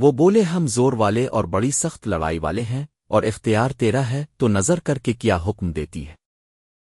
وہ بولے، ہم زور والے اور بڑی سخت لڑائی والے ہیں اور اختیار تیرا ہے، تو نظر کر کے کیا حکم دیتی ہے؟